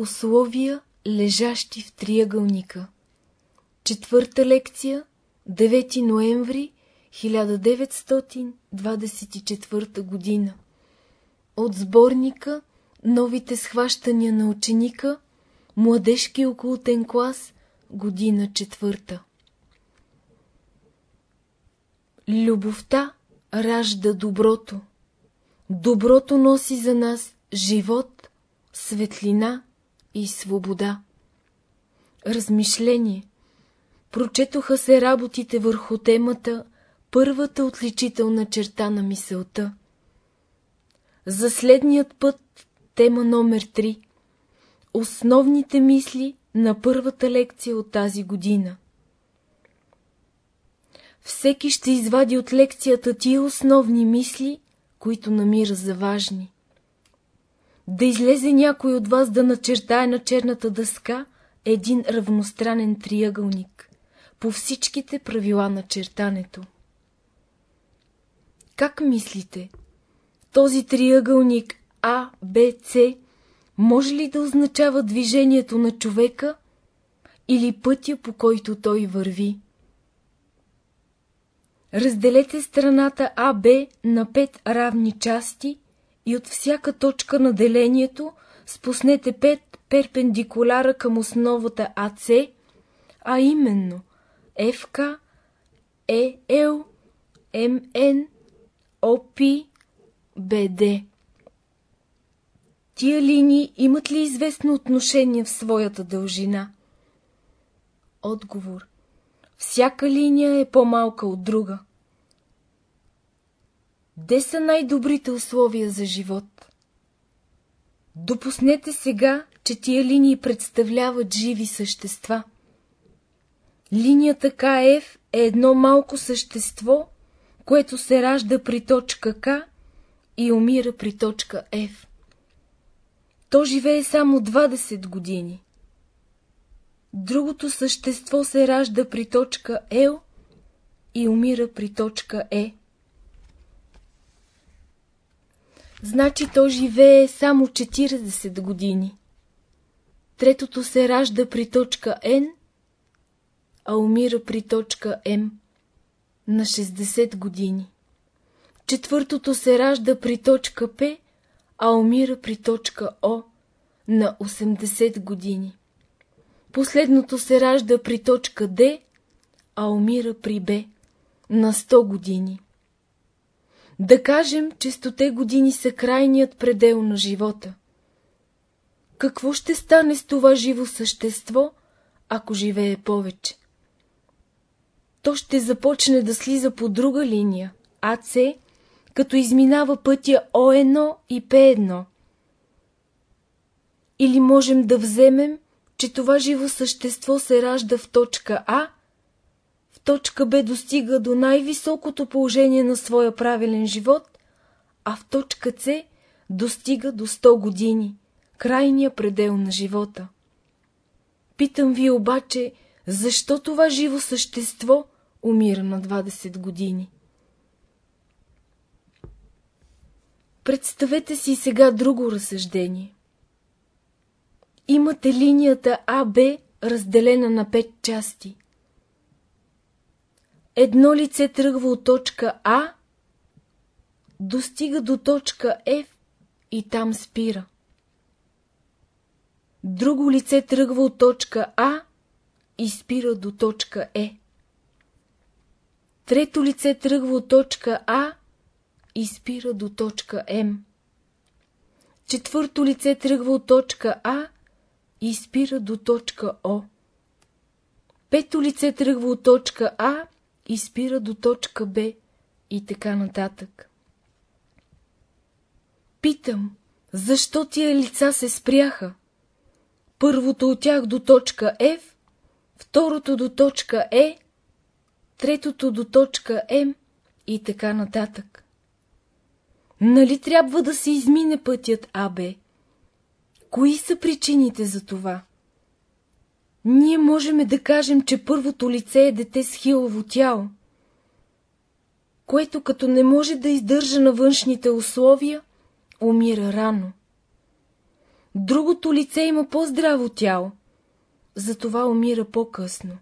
условия, лежащи в триъгълника. Четвърта лекция, 9 ноември 1924 година. От сборника Новите схващания на ученика, Младежки окултен клас, година четвърта. Любовта ражда доброто. Доброто носи за нас живот, светлина и свобода. Размишление. Прочетоха се работите върху темата първата отличителна черта на мисълта. За следният път тема номер 3 Основните мисли на първата лекция от тази година. Всеки ще извади от лекцията тия основни мисли, които намира за важни. Да излезе някой от вас да начертае на черната дъска един равностранен триъгълник по всичките правила на чертането. Как мислите? Този триъгълник А, Б, С може ли да означава движението на човека или пътя по който той върви? Разделете страната АБ на пет равни части и от всяка точка на делението спуснете пет перпендикуляра към основата АЦ, а именно ФК, ЕЛ, МН, ОП, БД. Тия линии имат ли известно отношение в своята дължина? Отговор. Всяка линия е по-малка от друга. Де са най-добрите условия за живот? Допуснете сега, че тия линии представляват живи същества. Линията КФ е едно малко същество, което се ражда при точка К и умира при точка F. То живее само 20 години. Другото същество се ражда при точка Л и умира при точка Е. Значи то живее само 40 години. Третото се ражда при точка Н, а умира при точка М на 60 години. Четвъртото се ражда при точка П, а умира при точка О на 80 години. Последното се ражда при точка Д, а умира при Б на 100 години. Да кажем, че 100 години са крайният предел на живота. Какво ще стане с това живо същество, ако живее повече? То ще започне да слиза по друга линия, АЦ, като изминава пътя О1 и П1. Или можем да вземем, че това живо същество се ражда в точка А, точка Б достига до най-високото положение на своя правилен живот, а в точка С достига до 100 години, крайния предел на живота. Питам ви обаче, защо това живо същество умира на 20 години? Представете си сега друго разсъждение. Имате линията АБ разделена на пет части. Едно лице тръгва от точка А, достига до точка F и там спира. Друго лице тръгва от точка А и спира до точка Е. Трето лице тръгва от точка А и спира до точка М. Четвърто лице тръгва от точка А и спира до точка О. Пето лице тръгва от точка А и спира до точка Б и така нататък. Питам, защо тия лица се спряха? Първото от тях до точка F, второто до точка Е, третото до точка М и така нататък. Нали трябва да се измине пътят АБ? Кои са причините за това? Ние можем да кажем, че първото лице е дете с хилово тяло, което като не може да издържа на външните условия, умира рано. Другото лице има по-здраво тяло, затова умира по-късно.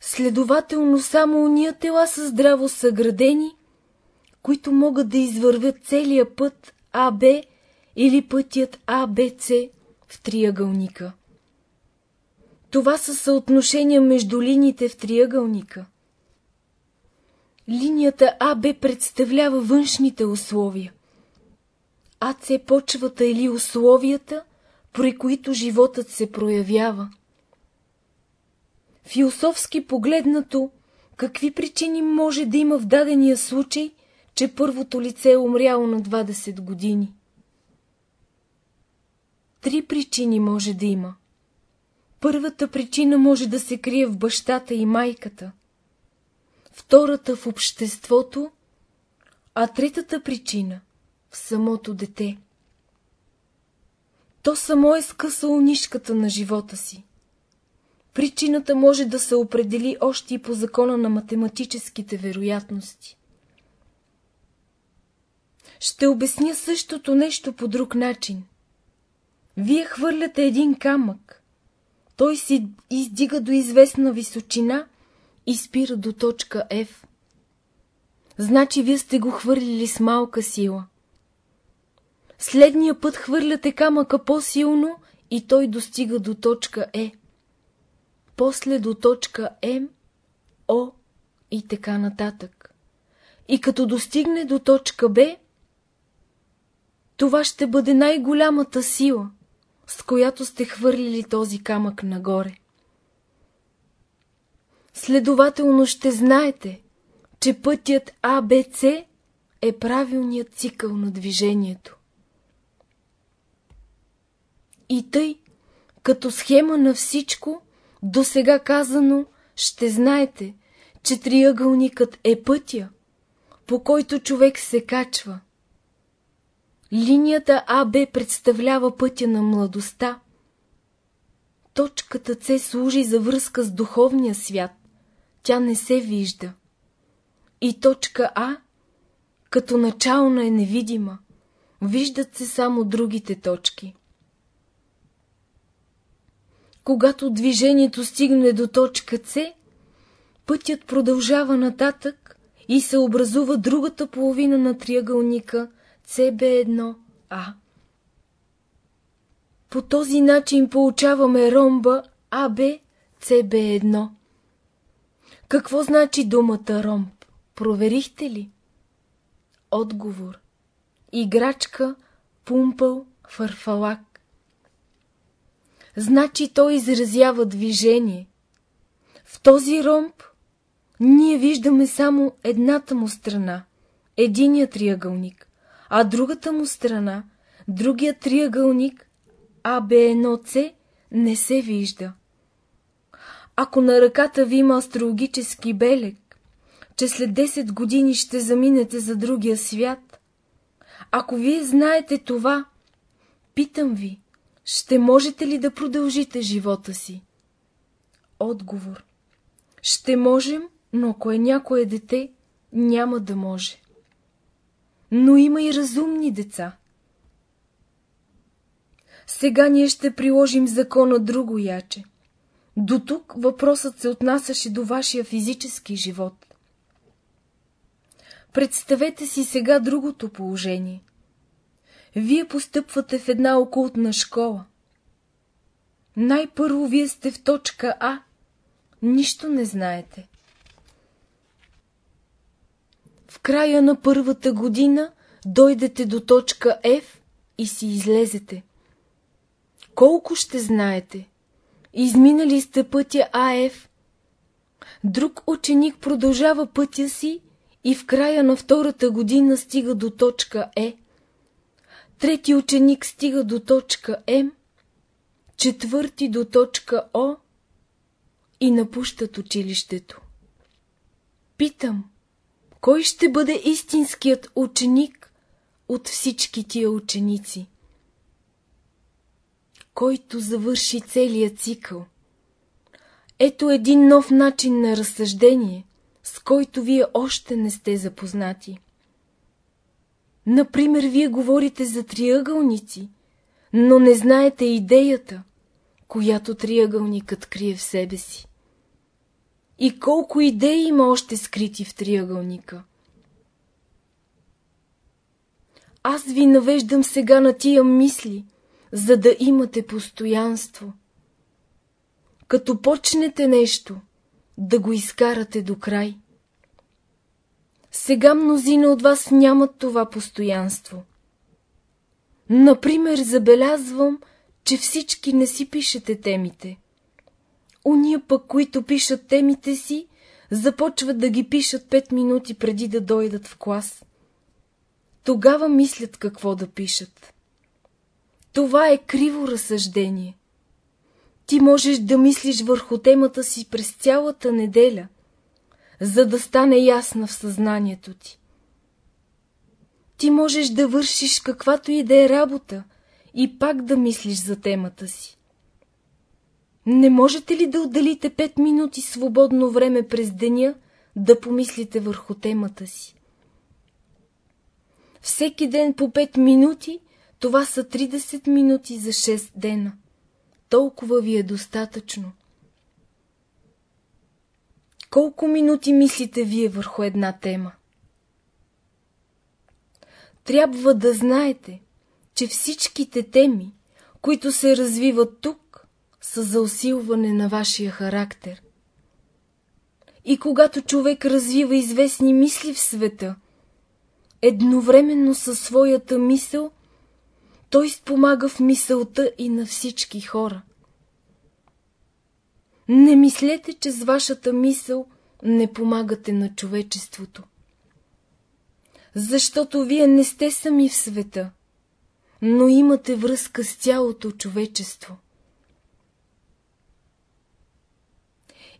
Следователно само уния тела са здраво съградени, които могат да извървят целия път АБ или пътят АБЦ в триъгълника. Това са съотношения между линиите в триъгълника. Линията АБ представлява външните условия. АЦ почвата или условията, при които животът се проявява. Философски погледнато, какви причини може да има в дадения случай, че първото лице е умряло на 20 години? Три причини може да има. Първата причина може да се крие в бащата и майката, втората в обществото, а третата причина в самото дете. То само е скъсало нишката на живота си. Причината може да се определи още и по закона на математическите вероятности. Ще обясня същото нещо по друг начин. Вие хвърляте един камък. Той се издига до известна височина и спира до точка F. Значи вие сте го хвърлили с малка сила. Следния път хвърляте камъка по-силно и той достига до точка Е после до точка М, О и така нататък. И като достигне до точка Б, това ще бъде най-голямата сила, с която сте хвърлили този камък нагоре. Следователно ще знаете, че пътят АБЦ е правилният цикъл на движението. И тъй, като схема на всичко, до сега казано, ще знаете, че триъгълникът е пътя, по който човек се качва. Линията АБ представлява пътя на младостта. Точката С служи за връзка с духовния свят. Тя не се вижда. И точка А, като начална е невидима. Виждат се само другите точки. Когато движението стигне до точка С, пътят продължава нататък и се образува другата половина на триъгълника CB1A. По този начин получаваме ромба AB CB1. Какво значи думата ромб? Проверихте ли? Отговор. Играчка, пумпъл, фарфалак значи той изразява движение. В този ромб ние виждаме само едната му страна, единия триъгълник, а другата му страна, другия триъгълник, АБ1C, не се вижда. Ако на ръката ви има астрологически белег, че след 10 години ще заминете за другия свят, ако вие знаете това, питам ви, ще можете ли да продължите живота си? Отговор. Ще можем, но ако е някое дете, няма да може. Но има и разумни деца. Сега ние ще приложим закона друго яче. До тук въпросът се отнасяше до вашия физически живот. Представете си сега другото положение. Вие постъпвате в една окултна школа. Най-първо вие сте в точка А. Нищо не знаете. В края на първата година дойдете до точка F и си излезете. Колко ще знаете? Изминали сте пътя АФ. Друг ученик продължава пътя си и в края на втората година стига до точка Е. Трети ученик стига до точка М, четвърти до точка О и напущат училището. Питам, кой ще бъде истинският ученик от всички тия ученици? Който завърши целият цикъл. Ето един нов начин на разсъждение, с който вие още не сте запознати. Например, вие говорите за триъгълници, но не знаете идеята, която триъгълникът крие в себе си. И колко идеи има още скрити в триъгълника. Аз ви навеждам сега на тия мисли, за да имате постоянство. Като почнете нещо, да го изкарате до край. Сега мнозина от вас нямат това постоянство. Например, забелязвам, че всички не си пишете темите. Уния пък, които пишат темите си, започват да ги пишат 5 минути преди да дойдат в клас. Тогава мислят какво да пишат. Това е криво разсъждение. Ти можеш да мислиш върху темата си през цялата неделя, за да стане ясна в съзнанието ти. Ти можеш да вършиш каквато и да е работа и пак да мислиш за темата си. Не можете ли да отделите 5 минути свободно време през деня да помислите върху темата си? Всеки ден по 5 минути, това са 30 минути за 6 дена. Толкова ви е достатъчно. Колко минути мислите вие върху една тема? Трябва да знаете, че всичките теми, които се развиват тук, са за усилване на вашия характер. И когато човек развива известни мисли в света, едновременно със своята мисъл, той спомага в мисълта и на всички хора. Не мислете, че с вашата мисъл не помагате на човечеството. Защото вие не сте сами в света, но имате връзка с цялото човечество.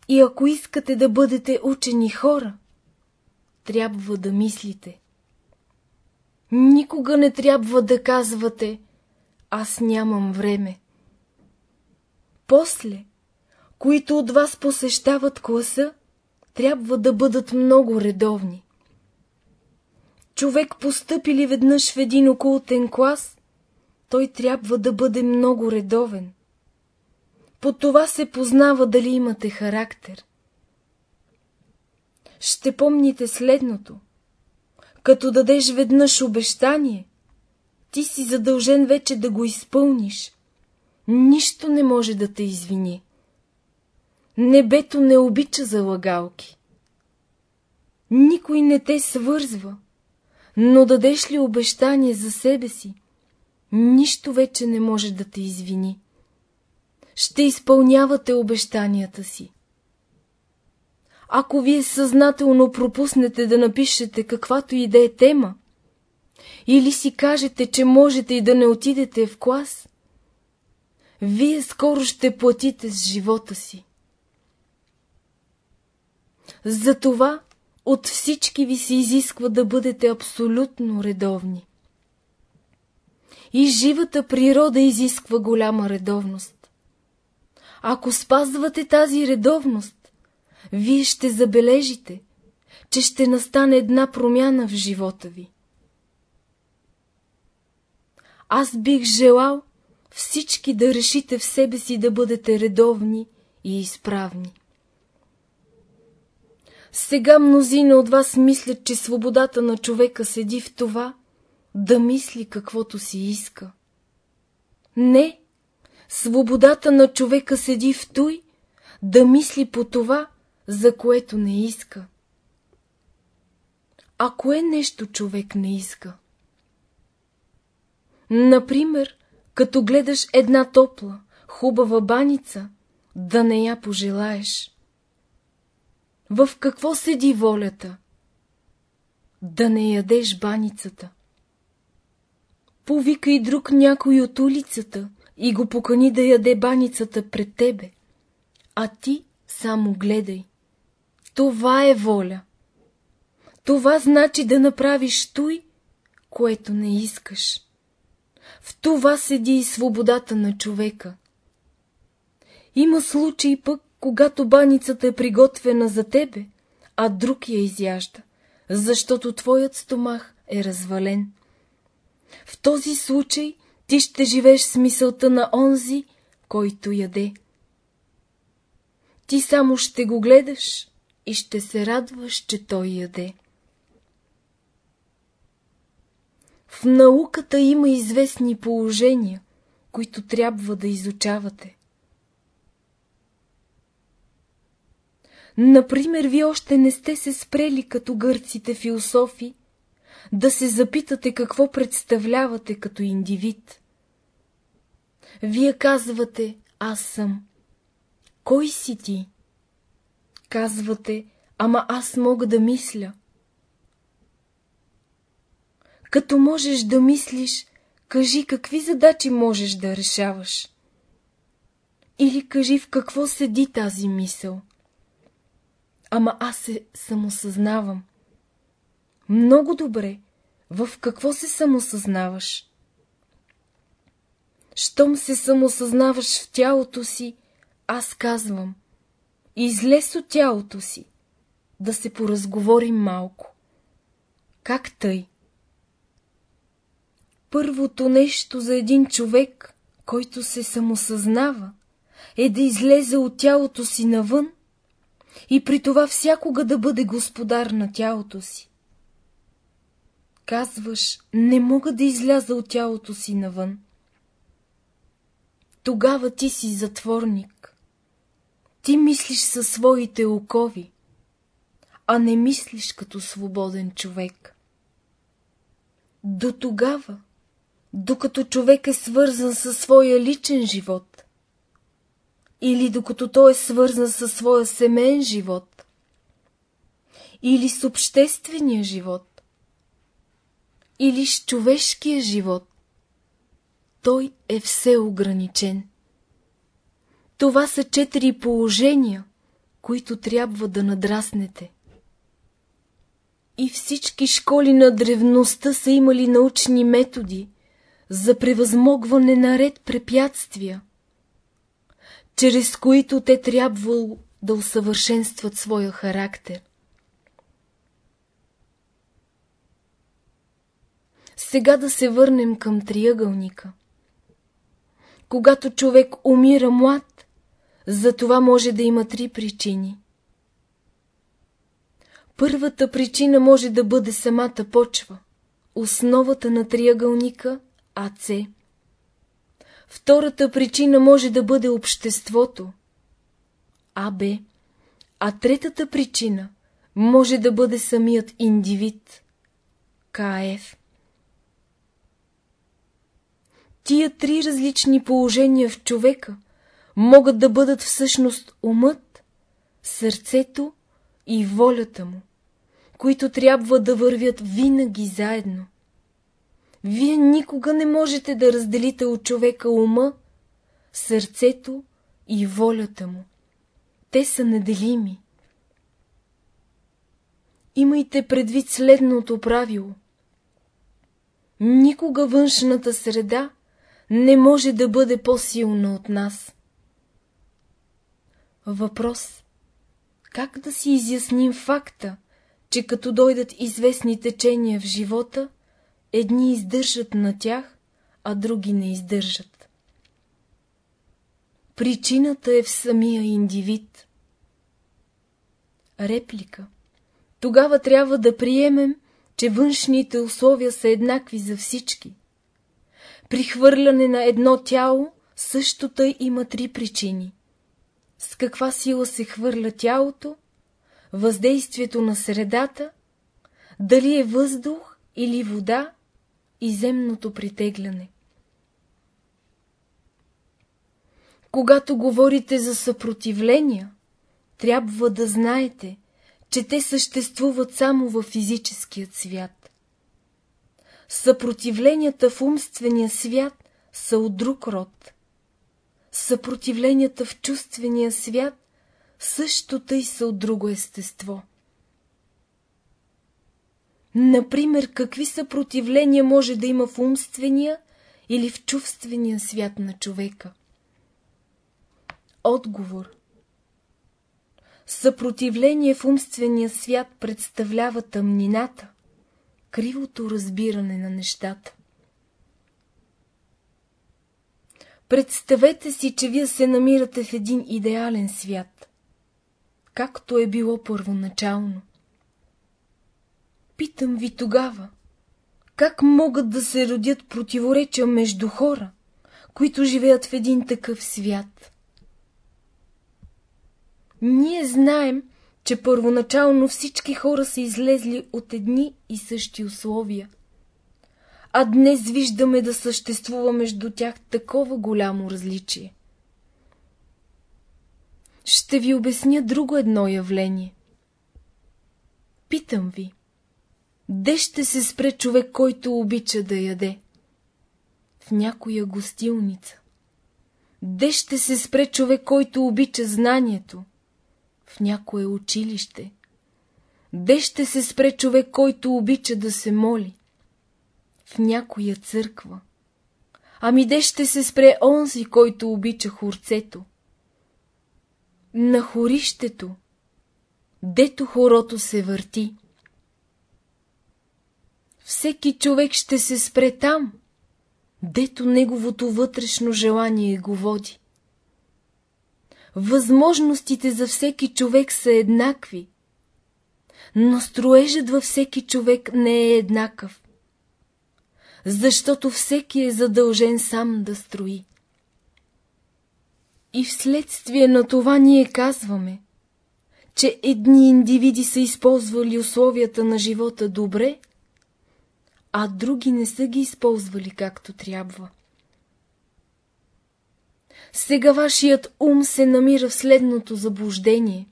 И ако искате да бъдете учени хора, трябва да мислите. Никога не трябва да казвате «Аз нямам време». После, които от вас посещават класа, трябва да бъдат много редовни. Човек постъпи ли веднъж в един окултен клас, той трябва да бъде много редовен. По това се познава дали имате характер. Ще помните следното. Като дадеш веднъж обещание, ти си задължен вече да го изпълниш. Нищо не може да те извини. Небето не обича залагалки. Никой не те свързва, но дадеш ли обещание за себе си, нищо вече не може да те извини. Ще изпълнявате обещанията си. Ако вие съзнателно пропуснете да напишете каквато и да е тема, или си кажете, че можете и да не отидете в клас, вие скоро ще платите с живота си. Затова от всички ви се изисква да бъдете абсолютно редовни. И живата природа изисква голяма редовност. Ако спазвате тази редовност, вие ще забележите, че ще настане една промяна в живота ви. Аз бих желал всички да решите в себе си да бъдете редовни и изправни. Сега мнозина от вас мислят, че свободата на човека седи в това, да мисли каквото си иска. Не, свободата на човека седи в той, да мисли по това, за което не иска. А кое нещо човек не иска? Например, като гледаш една топла, хубава баница, да не я пожелаеш. В какво седи волята? Да не ядеш баницата. Повика и друг някой от улицата и го покани да яде баницата пред тебе, а ти само гледай. Това е воля. Това значи да направиш той, което не искаш. В това седи и свободата на човека. Има случаи пък, когато баницата е приготвена за тебе, а друг я изяжда, защото твоят стомах е развален, В този случай ти ще живееш с мисълта на онзи, който яде. Ти само ще го гледаш и ще се радваш, че той яде. В науката има известни положения, които трябва да изучавате. Например, вие още не сте се спрели като гърците философи, да се запитате какво представлявате като индивид. Вие казвате, аз съм. Кой си ти? Казвате, ама аз мога да мисля. Като можеш да мислиш, кажи какви задачи можеш да решаваш. Или кажи в какво седи тази мисъл. Ама аз се самосъзнавам. Много добре. В какво се самосъзнаваш? Щом се самосъзнаваш в тялото си, аз казвам, излез от тялото си, да се поразговорим малко. Как тъй? Първото нещо за един човек, който се самосъзнава, е да излезе от тялото си навън и при това всякога да бъде господар на тялото си. Казваш, не мога да изляза от тялото си навън. Тогава ти си затворник. Ти мислиш със своите окови, а не мислиш като свободен човек. До тогава, докато човек е свързан със своя личен живот, или докато той е свързан със своя семейен живот, или с обществения живот, или с човешкия живот, той е все ограничен. Това са четири положения, които трябва да надраснете. И всички школи на древността са имали научни методи за превъзмогване на ред препятствия, чрез които те трябвало да усъвършенстват своя характер. Сега да се върнем към триъгълника. Когато човек умира млад, за това може да има три причини. Първата причина може да бъде самата почва, основата на триъгълника АЦ. Втората причина може да бъде обществото АБ, а третата причина може да бъде самият индивид КФ. Тия три различни положения в човека могат да бъдат всъщност умът, сърцето и волята му, които трябва да вървят винаги заедно. Вие никога не можете да разделите от човека ума, сърцето и волята му. Те са неделими. Имайте предвид следното правило. Никога външната среда не може да бъде по-силна от нас. Въпрос. Как да си изясним факта, че като дойдат известни течения в живота, едни издържат на тях, а други не издържат? Причината е в самия индивид. Реплика. Тогава трябва да приемем, че външните условия са еднакви за всички – при хвърляне на едно тяло същото има три причини. С каква сила се хвърля тялото, въздействието на средата, дали е въздух или вода и земното притегляне. Когато говорите за съпротивления, трябва да знаете, че те съществуват само във физическият свят съпротивленията в умствения свят са от друг род. Съпротивленията в чувствения свят също тъй са от друго естество. Например, какви съпротивления може да има в умствения или в чувствения свят на човека? Отговор Съпротивление в умствения свят представлява тъмнината, кривото разбиране на нещата. Представете си, че вие се намирате в един идеален свят, както е било първоначално. Питам ви тогава, как могат да се родят противоречия между хора, които живеят в един такъв свят? Ние знаем, че първоначално всички хора са излезли от едни и същи условия. А днес виждаме да съществува между тях такова голямо различие. Ще ви обясня друго едно явление. Питам ви, де ще се спре човек, който обича да яде? В някоя гостилница. Де ще се спре човек, който обича знанието? В някое училище? Де ще се спре човек, който обича да се моли? В някоя църква. Ами де ще се спре онзи, който обича хорцето? На хорището, дето хорото се върти. Всеки човек ще се спре там, дето неговото вътрешно желание го води. Възможностите за всеки човек са еднакви, но строежът във всеки човек не е еднакъв, защото всеки е задължен сам да строи. И вследствие на това ние казваме, че едни индивиди са използвали условията на живота добре, а други не са ги използвали както трябва. Сега вашият ум се намира в следното заблуждение.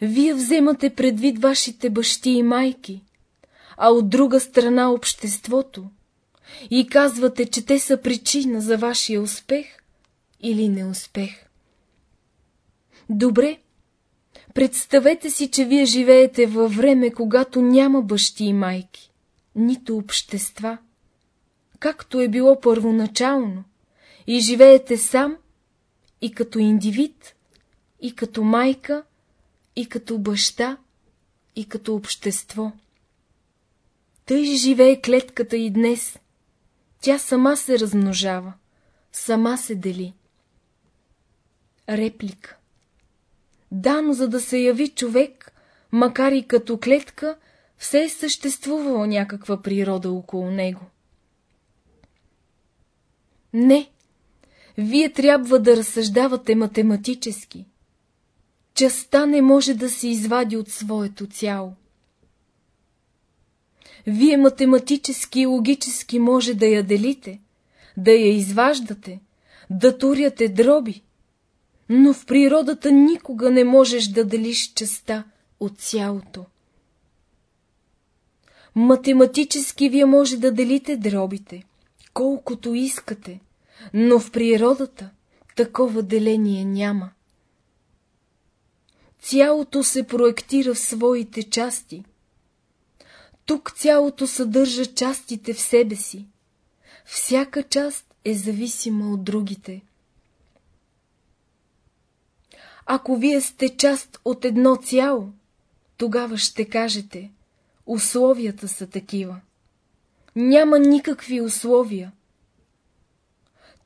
Вие вземате предвид вашите бащи и майки, а от друга страна обществото, и казвате, че те са причина за вашия успех или неуспех. Добре, представете си, че вие живеете във време, когато няма бащи и майки, нито общества, както е било първоначално и живеете сам и като индивид, и като майка, и като баща, и като общество. Тъй живее клетката и днес. Тя сама се размножава, сама се дели. Реплика Да, но за да се яви човек, макар и като клетка, все е съществувала някаква природа около него. Не, вие трябва да разсъждавате математически. Частта не може да се извади от своето цяло. Вие математически и логически може да я делите, да я изваждате, да туряте дроби, но в природата никога не можеш да делиш частта от цялото. Математически вие може да делите дробите, колкото искате – но в природата такова деление няма. Цялото се проектира в своите части. Тук цялото съдържа частите в себе си. Всяка част е зависима от другите. Ако вие сте част от едно цяло, тогава ще кажете, условията са такива. Няма никакви условия.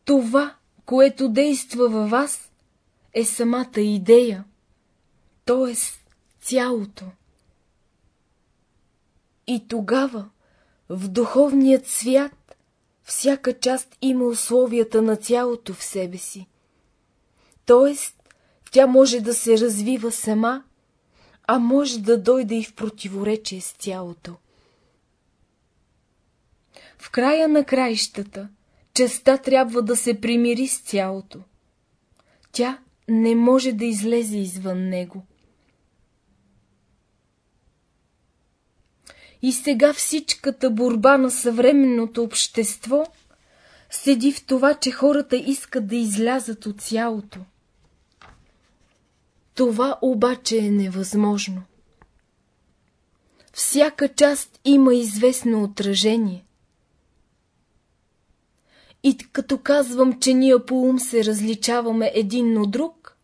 Това, което действа във вас, е самата идея, т.е. цялото. И тогава, в духовният свят, всяка част има условията на цялото в себе си. Т.е. тя може да се развива сама, а може да дойде и в противоречие с цялото. В края на краищата – Частта трябва да се примири с цялото. Тя не може да излезе извън него. И сега всичката борба на съвременното общество седи в това, че хората искат да излязат от цялото. Това обаче е невъзможно. Всяка част има известно отражение. И като казвам, че ние по ум се различаваме един от друг,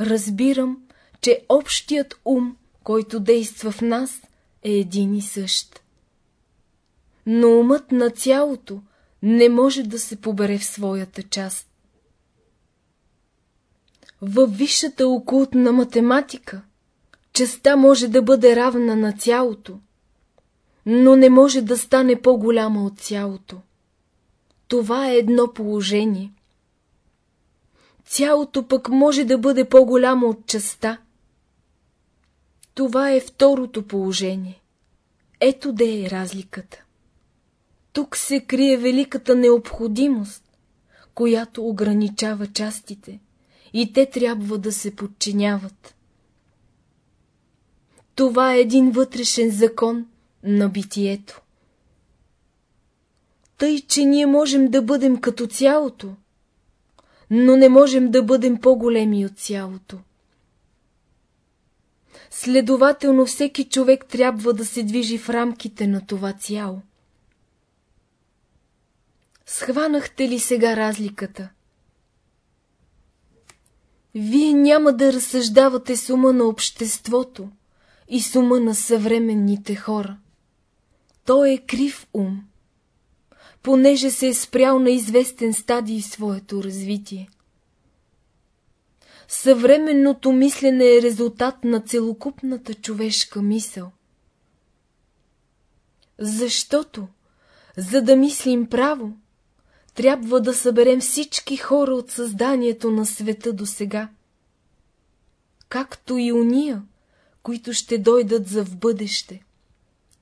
разбирам, че общият ум, който действа в нас, е един и същ. Но умът на цялото не може да се побере в своята част. Във висшата окултна математика частта може да бъде равна на цялото, но не може да стане по-голяма от цялото. Това е едно положение. Цялото пък може да бъде по-голямо от частта. Това е второто положение. Ето де е разликата. Тук се крие великата необходимост, която ограничава частите и те трябва да се подчиняват. Това е един вътрешен закон на битието. Тъй, че ние можем да бъдем като цялото, но не можем да бъдем по-големи от цялото. Следователно всеки човек трябва да се движи в рамките на това цяло. Схванахте ли сега разликата? Вие няма да разсъждавате с ума на обществото и с ума на съвременните хора. Той е крив ум, понеже се е спрял на известен стадий своето развитие. Съвременното мислене е резултат на целокупната човешка мисъл. Защото, за да мислим право, трябва да съберем всички хора от създанието на света до сега, както и уния, които ще дойдат за в бъдеще.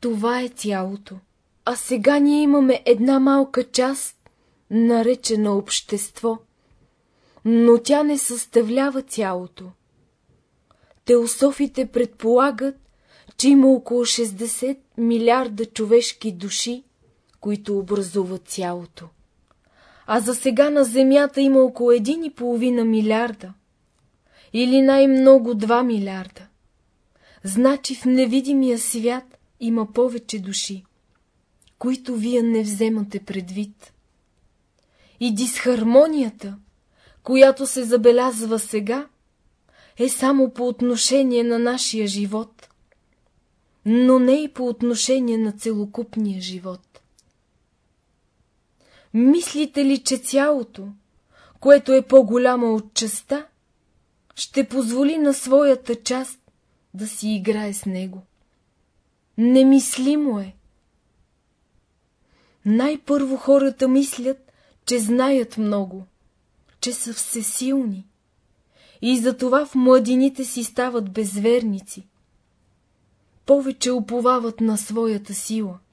Това е цялото. А сега ние имаме една малка част, наречена общество, но тя не съставлява цялото. Теософите предполагат, че има около 60 милиарда човешки души, които образуват цялото а за сега на Земята има около 1,5 милиарда. Или най-много 2 милиарда. Значи в невидимия свят има повече души, които вие не вземате предвид. И дисхармонията, която се забелязва сега, е само по отношение на нашия живот, но не и по отношение на целокупния живот. Мислите ли, че цялото, което е по-голямо от частта, ще позволи на своята част да си играе с него? Немислимо е. Най-първо хората мислят, че знаят много, че са всесилни и затова в младините си стават безверници. Повече уповават на своята сила –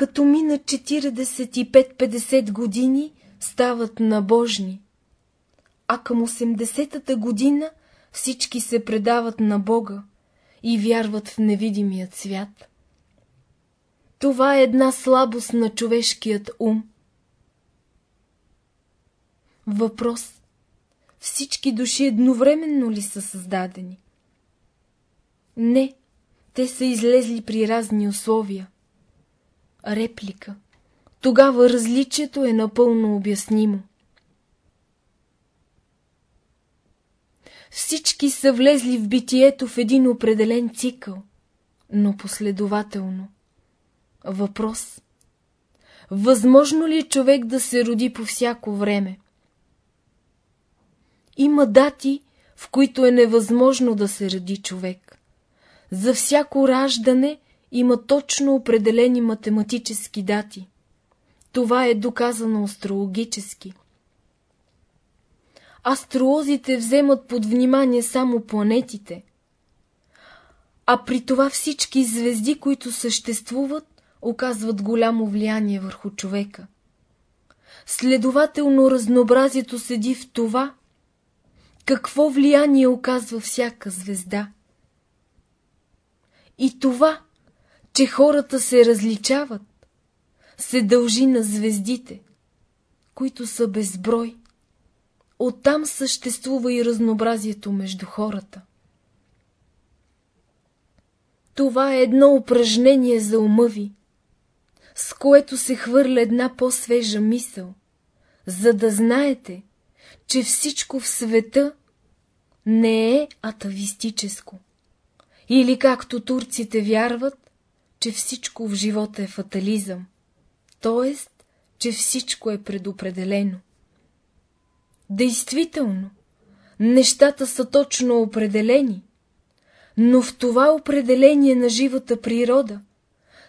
като минат 45-50 години, стават набожни. А към 80-та година всички се предават на Бога и вярват в невидимият свят. Това е една слабост на човешкият ум. Въпрос. Всички души едновременно ли са създадени? Не, те са излезли при разни условия. Реплика. Тогава различието е напълно обяснимо. Всички са влезли в битието в един определен цикъл, но последователно. Въпрос. Възможно ли е човек да се роди по всяко време? Има дати, в които е невъзможно да се роди човек. За всяко раждане – има точно определени математически дати. Това е доказано астрологически. Астролозите вземат под внимание само планетите, а при това всички звезди, които съществуват, оказват голямо влияние върху човека. Следователно разнообразието седи в това, какво влияние оказва всяка звезда. И това че хората се различават, се дължи на звездите, които са безброй. Оттам съществува и разнообразието между хората. Това е едно упражнение за ума ви, с което се хвърля една по-свежа мисъл, за да знаете, че всичко в света не е атавистическо. Или както турците вярват, че всичко в живота е фатализъм. т.е. че всичко е предопределено. Действително, нещата са точно определени, но в това определение на живата природа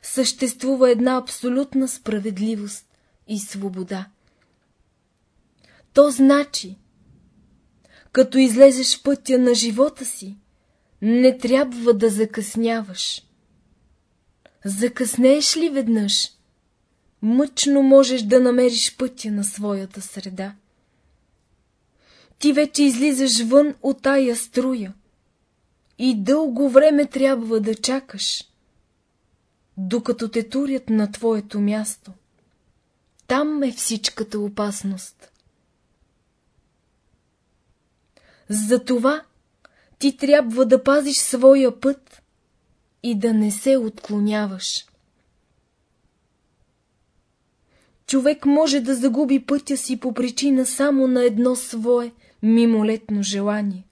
съществува една абсолютна справедливост и свобода. То значи, като излезеш пътя на живота си, не трябва да закъсняваш. Закъснееш ли веднъж, мъчно можеш да намериш пътя на своята среда. Ти вече излизаш вън от тая струя и дълго време трябва да чакаш, докато те турят на твоето място. Там е всичката опасност. Затова ти трябва да пазиш своя път и да не се отклоняваш. Човек може да загуби пътя си по причина само на едно свое мимолетно желание.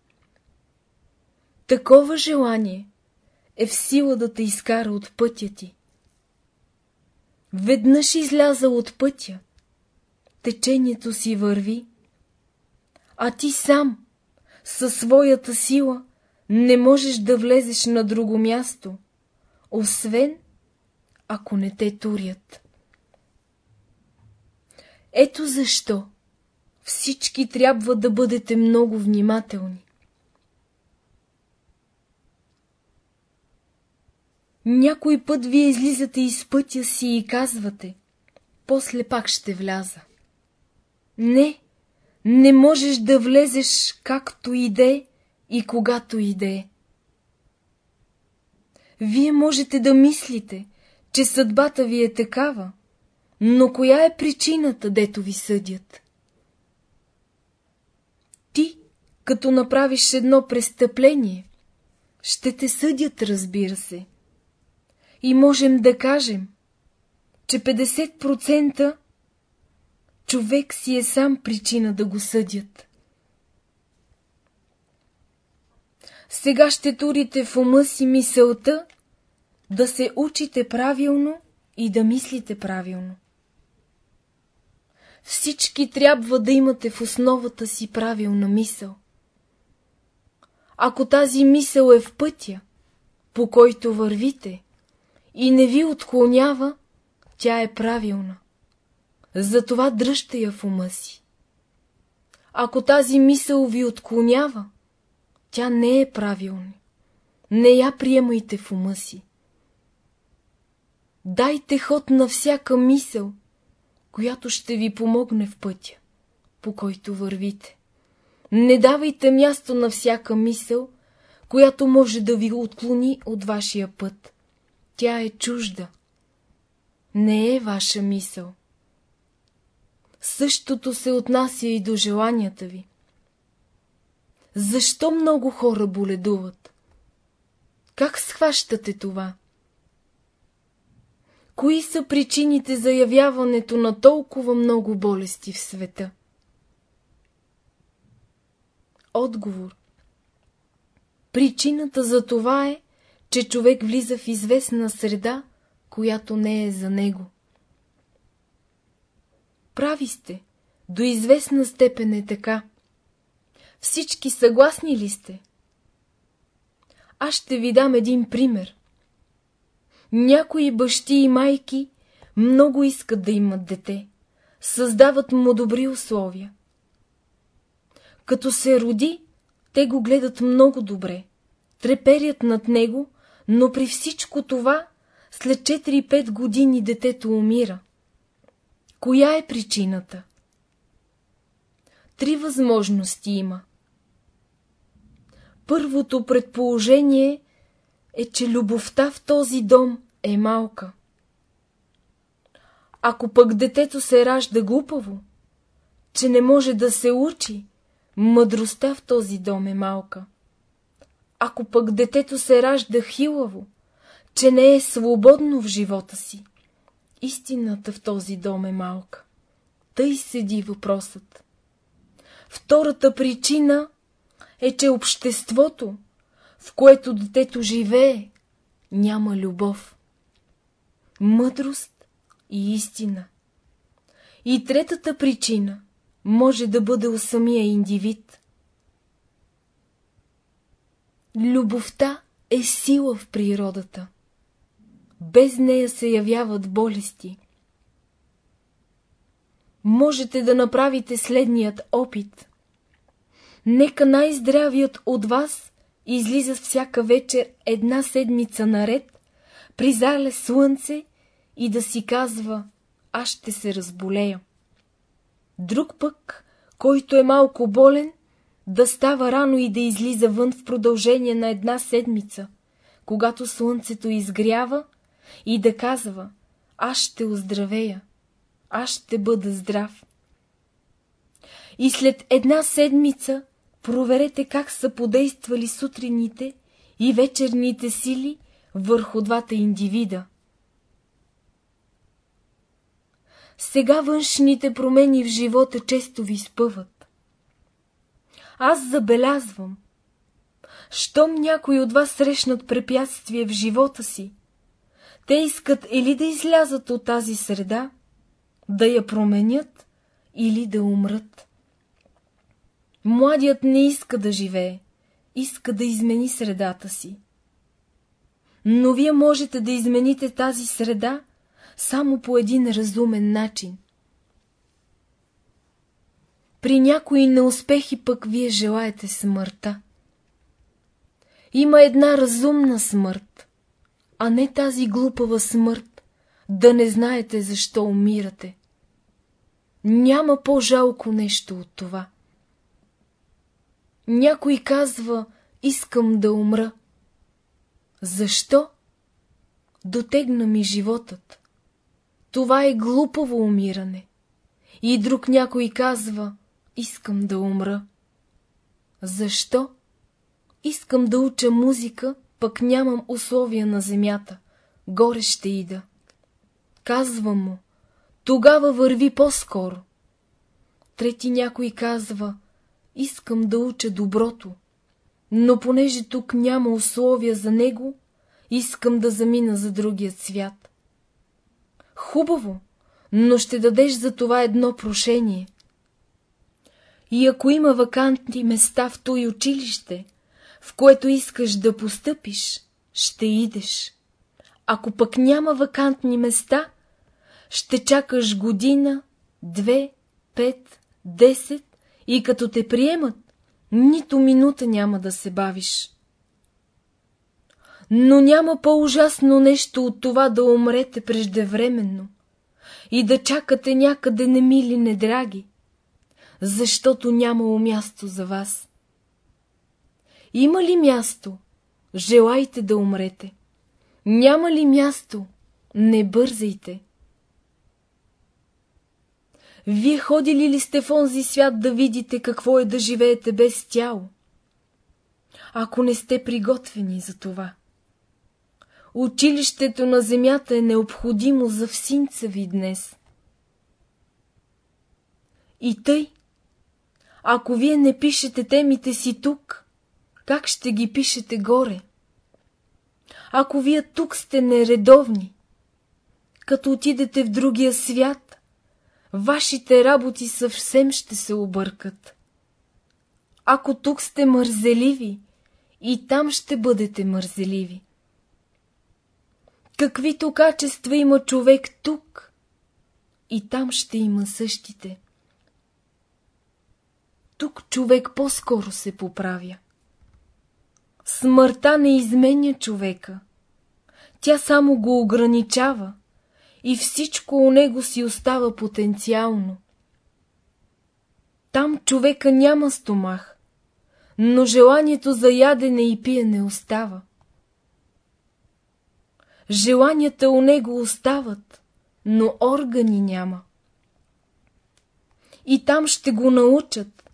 Такова желание е в сила да те изкара от пътя ти. Веднъж изляза от пътя, течението си върви, а ти сам, със своята сила, не можеш да влезеш на друго място, освен ако не те турят. Ето защо всички трябва да бъдете много внимателни. Някой път вие излизате из пътя си и казвате, после пак ще вляза. Не, не можеш да влезеш както иде и когато иде. Вие можете да мислите, че съдбата ви е такава, но коя е причината, дето ви съдят? Ти, като направиш едно престъпление, ще те съдят, разбира се. И можем да кажем, че 50% човек си е сам причина да го съдят. Сега ще турите в ума си мисълта да се учите правилно и да мислите правилно. Всички трябва да имате в основата си правилна мисъл. Ако тази мисъл е в пътя, по който вървите, и не ви отклонява, тя е правилна. Затова дръжте я в ума си. Ако тази мисъл ви отклонява, тя не е правилна. Не я приемайте в ума си. Дайте ход на всяка мисъл, която ще ви помогне в пътя, по който вървите. Не давайте място на всяка мисъл, която може да ви отклони от вашия път. Тя е чужда. Не е ваша мисъл. Същото се отнася и до желанията ви. Защо много хора боледуват? Как схващате това? Кои са причините за явяването на толкова много болести в света? Отговор Причината за това е, че човек влиза в известна среда, която не е за него. Прави сте, до известна степен е така. Всички съгласни ли сте? Аз ще ви дам един пример. Някои бащи и майки много искат да имат дете, създават му добри условия. Като се роди, те го гледат много добре, треперят над него, но при всичко това, след 4-5 години детето умира. Коя е причината? Три възможности има. Първото предположение е, че любовта в този дом е малка. Ако пък детето се ражда глупаво, че не може да се учи, мъдростта в този дом е малка. Ако пък детето се ражда хилаво, че не е свободно в живота си, истината в този дом е малка. Тъй седи въпросът. Втората причина е, че обществото, в което детето живее, няма любов, мъдрост и истина. И третата причина може да бъде у самия индивид. Любовта е сила в природата. Без нея се явяват болести. Можете да направите следният опит. Нека най-здравият от вас излиза всяка вечер една седмица наред, при зале слънце и да си казва «Аз ще се разболея». Друг пък, който е малко болен, да става рано и да излиза вън в продължение на една седмица, когато слънцето изгрява и да казва «Аз ще оздравея, аз ще бъда здрав». И след една седмица проверете как са подействали сутрините и вечерните сили върху двата индивида. Сега външните промени в живота често ви спъват. Аз забелязвам, щом някой от вас срещнат препятствие в живота си, те искат или да излязат от тази среда, да я променят или да умрат. Младият не иска да живее, иска да измени средата си. Но вие можете да измените тази среда само по един разумен начин. При някои неуспехи пък вие желаете смъртта. Има една разумна смърт, а не тази глупава смърт, да не знаете защо умирате. Няма по-жалко нещо от това. Някой казва, искам да умра. Защо? Дотегна ми животът. Това е глупаво умиране. И друг някой казва, искам да умра. Защо? Искам да уча музика, пък нямам условия на земята. Горе ще ида. Казвам му, тогава върви по-скоро. Трети някой казва, искам да уча доброто, но понеже тук няма условия за него, искам да замина за другия свят. Хубаво, но ще дадеш за това едно прошение. И ако има вакантни места в той училище, в което искаш да постъпиш, ще идеш. Ако пък няма вакантни места, ще чакаш година, две, пет, десет и като те приемат, нито минута няма да се бавиш. Но няма по-ужасно нещо от това да умрете преждевременно и да чакате някъде немили недраги, защото нямало място за вас. Има ли място? Желайте да умрете. Няма ли място? Не бързайте. Вие ходили ли сте в онзи свят да видите какво е да живеете без тяло? Ако не сте приготвени за това. Училището на земята е необходимо за всинца ви днес. И тъй, ако вие не пишете темите си тук, как ще ги пишете горе? Ако вие тук сте нередовни, като отидете в другия свят, вашите работи съвсем ще се объркат. Ако тук сте мързеливи, и там ще бъдете мързеливи. Каквито качества има човек тук, и там ще има същите. Тук човек по-скоро се поправя. Смъртта не изменя човека. Тя само го ограничава и всичко у него си остава потенциално. Там човека няма стомах, но желанието за ядене и пиене остава. Желанията у него остават, но органи няма. И там ще го научат,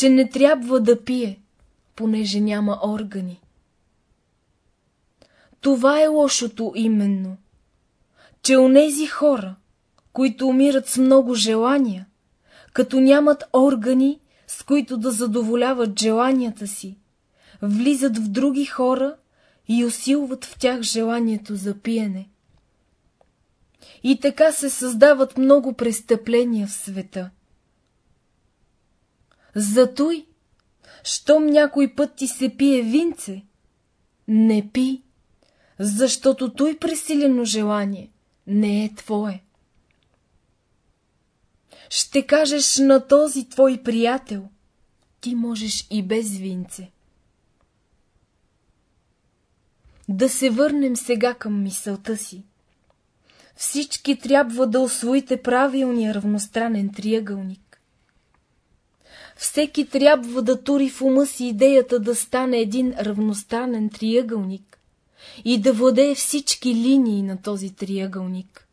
че не трябва да пие, понеже няма органи. Това е лошото именно, че онези хора, които умират с много желания, като нямат органи, с които да задоволяват желанията си, влизат в други хора и усилват в тях желанието за пиене. И така се създават много престъпления в света. Затой, щом някой път ти се пие винце, не пи, защото той пресилено желание не е твое. Ще кажеш на този твой приятел, ти можеш и без винце. Да се върнем сега към мисълта си. Всички трябва да освоите правилния равностранен триъгълник. Всеки трябва да тури в ума си идеята да стане един равностранен триъгълник и да владее всички линии на този триъгълник.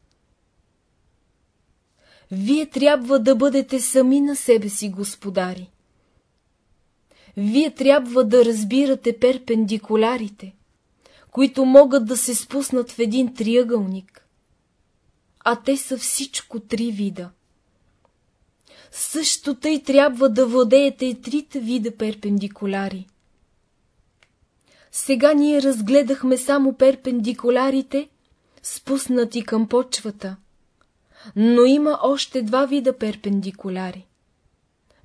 Вие трябва да бъдете сами на себе си господари. Вие трябва да разбирате перпендикуларите, които могат да се спуснат в един триъгълник, а те са всичко три вида. Също тъй трябва да владеете и трите вида перпендикуляри. Сега ние разгледахме само перпендикуларите, спуснати към почвата, но има още два вида перпендикуляри.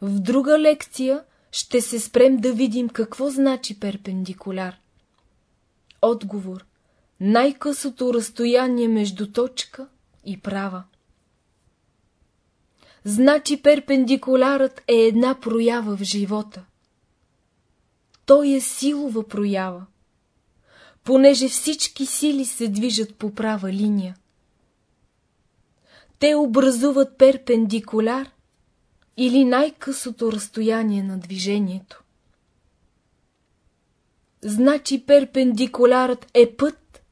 В друга лекция ще се спрем да видим какво значи перпендикуляр. Отговор. Най-късото разстояние между точка и права. Значи перпендикулярът е една проява в живота. Той е силова проява, понеже всички сили се движат по права линия. Те образуват перпендикуляр или най-късото разстояние на движението. Значи перпендикулярът е път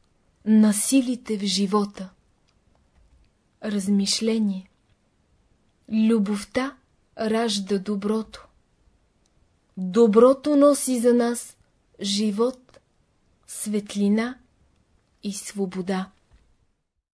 на силите в живота. Размишление Любовта ражда доброто. Доброто носи за нас живот, светлина и свобода.